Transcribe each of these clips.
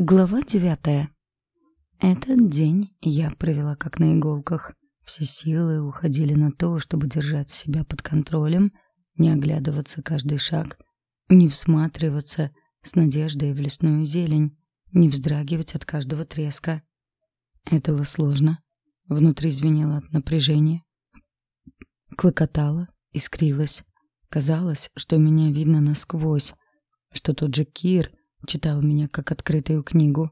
Глава девятая. Этот день я провела как на иголках. Все силы уходили на то, чтобы держать себя под контролем, не оглядываться каждый шаг, не всматриваться с надеждой в лесную зелень, не вздрагивать от каждого треска. Это было сложно. Внутри звенело от напряжения. Клокотало, искрилось. Казалось, что меня видно насквозь, что тот же Кир — читал меня как открытую книгу.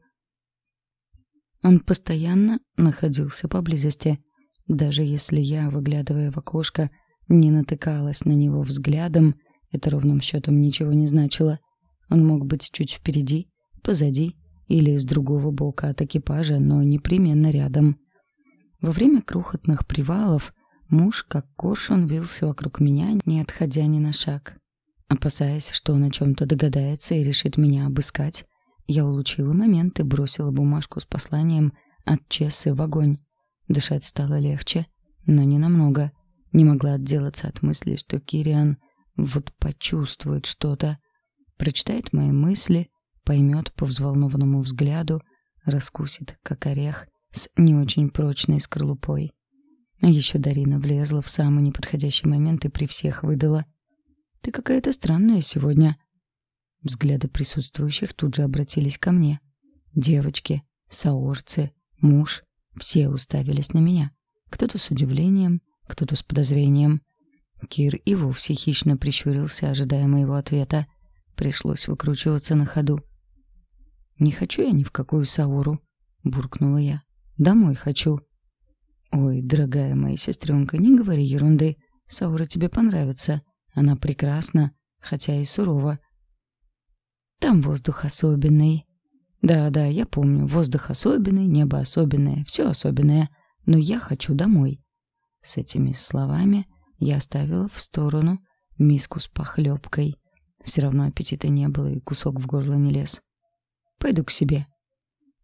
Он постоянно находился поблизости, даже если я, выглядывая в окошко, не натыкалась на него взглядом, это ровным счетом ничего не значило. Он мог быть чуть впереди, позади или с другого бока от экипажа, но непременно рядом. Во время крохотных привалов муж, как коршун, вился вокруг меня, не отходя ни на шаг. Опасаясь, что он о чем-то догадается и решит меня обыскать, я улучила момент и бросила бумажку с посланием от Чессы в огонь. Дышать стало легче, но не намного. Не могла отделаться от мысли, что Кириан вот почувствует что-то, прочитает мои мысли, поймет по взволнованному взгляду, раскусит, как орех, с не очень прочной скорлупой. А еще Дарина влезла в самый неподходящий момент и при всех выдала — ты какая-то странная сегодня. Взгляды присутствующих тут же обратились ко мне. Девочки, саорцы, муж — все уставились на меня. Кто-то с удивлением, кто-то с подозрением. Кир и вовсе хищно прищурился, ожидая моего ответа. Пришлось выкручиваться на ходу. «Не хочу я ни в какую Сауру», — буркнула я. «Домой хочу». «Ой, дорогая моя сестренка, не говори ерунды. Саура тебе понравится. Она прекрасна, хотя и сурова. Там воздух особенный. Да-да, я помню, воздух особенный, небо особенное, все особенное, но я хочу домой. С этими словами я оставила в сторону миску с похлебкой. Все равно аппетита не было и кусок в горло не лез. Пойду к себе.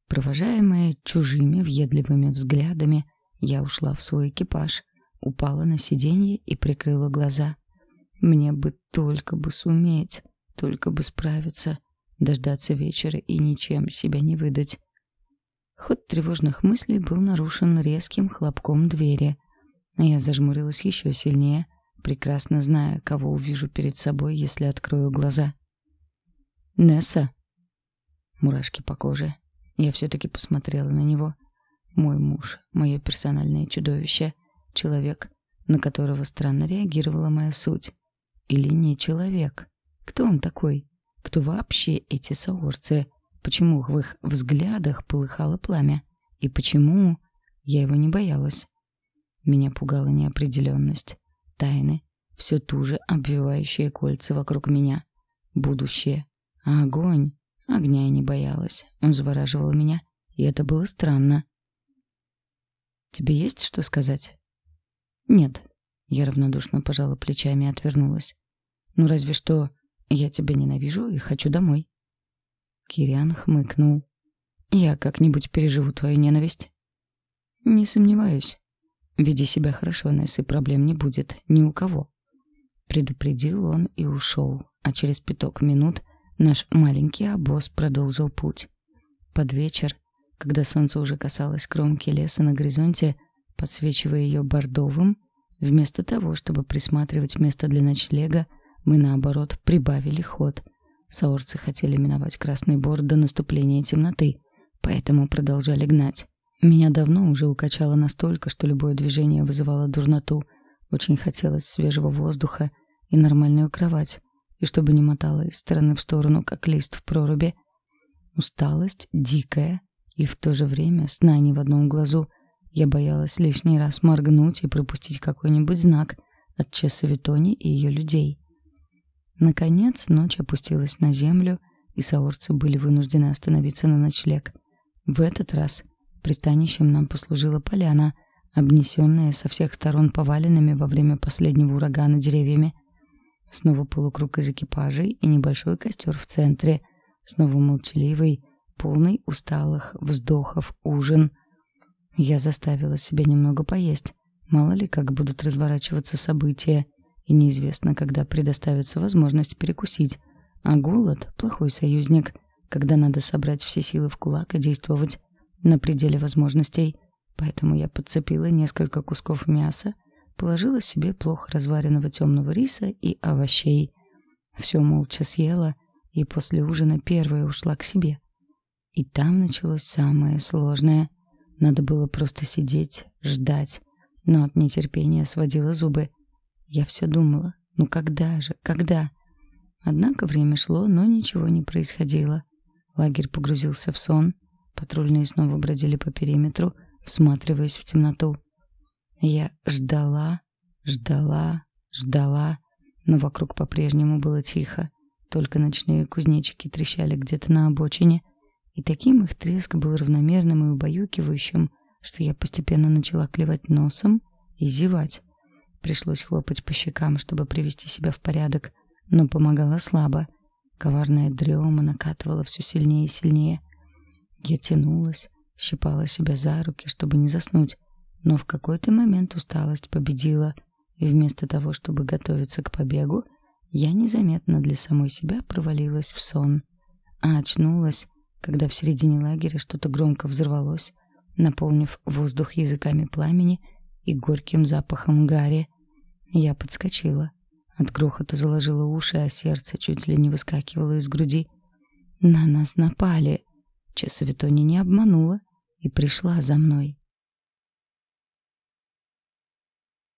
Провожаемая чужими въедливыми взглядами, я ушла в свой экипаж, упала на сиденье и прикрыла глаза. Мне бы только бы суметь, только бы справиться, дождаться вечера и ничем себя не выдать. Ход тревожных мыслей был нарушен резким хлопком двери. Я зажмурилась еще сильнее, прекрасно зная, кого увижу перед собой, если открою глаза. «Несса!» Мурашки по коже. Я все-таки посмотрела на него. Мой муж, мое персональное чудовище, человек, на которого странно реагировала моя суть или не человек? Кто он такой? Кто вообще эти саорцы? Почему в их взглядах полыхало пламя? И почему я его не боялась? Меня пугала неопределенность, тайны, все ту же обвивающие кольца вокруг меня, будущее. Огонь? Огня я не боялась. Он завораживал меня, и это было странно. «Тебе есть что сказать?» «Нет», я равнодушно пожала плечами и отвернулась. «Ну разве что я тебя ненавижу и хочу домой». Кириан хмыкнул. «Я как-нибудь переживу твою ненависть». «Не сомневаюсь. Веди себя хорошо, Несс, и проблем не будет ни у кого». Предупредил он и ушел, а через пяток минут наш маленький обоз продолжил путь. Под вечер, когда солнце уже касалось кромки леса на горизонте, подсвечивая ее бордовым, Вместо того, чтобы присматривать место для ночлега, мы, наоборот, прибавили ход. Саурцы хотели миновать Красный Бор до наступления темноты, поэтому продолжали гнать. Меня давно уже укачало настолько, что любое движение вызывало дурноту. Очень хотелось свежего воздуха и нормальную кровать, и чтобы не мотало из стороны в сторону, как лист в проруби. Усталость дикая, и в то же время сна не в одном глазу — я боялась лишний раз моргнуть и пропустить какой-нибудь знак от Чесса Витони и ее людей. Наконец ночь опустилась на землю, и саорцы были вынуждены остановиться на ночлег. В этот раз пристанищем нам послужила поляна, обнесенная со всех сторон поваленными во время последнего урагана деревьями. Снова полукруг из экипажей и небольшой костер в центре. Снова молчаливый, полный усталых вздохов ужин — я заставила себя немного поесть. Мало ли, как будут разворачиваться события, и неизвестно, когда предоставится возможность перекусить. А голод — плохой союзник. когда надо собрать все силы в кулак и действовать на пределе возможностей. Поэтому я подцепила несколько кусков мяса, положила себе плохо разваренного темного риса и овощей. Все молча съела и после ужина первая ушла к себе. И там началось самое сложное. Надо было просто сидеть, ждать, но от нетерпения сводила зубы. Я все думала, ну когда же, когда? Однако время шло, но ничего не происходило. Лагерь погрузился в сон, патрульные снова бродили по периметру, всматриваясь в темноту. Я ждала, ждала, ждала, но вокруг по-прежнему было тихо. Только ночные кузнечики трещали где-то на обочине, и таким их треск был равномерным и убаюкивающим, что я постепенно начала клевать носом и зевать. Пришлось хлопать по щекам, чтобы привести себя в порядок, но помогало слабо. Коварная дрема накатывала все сильнее и сильнее. Я тянулась, щипала себя за руки, чтобы не заснуть, но в какой-то момент усталость победила, и вместо того, чтобы готовиться к побегу, я незаметно для самой себя провалилась в сон, а очнулась, когда в середине лагеря что-то громко взорвалось, наполнив воздух языками пламени и горьким запахом гари. Я подскочила. От грохота заложило уши, а сердце чуть ли не выскакивало из груди. На нас напали. Часовитони не обманула и пришла за мной.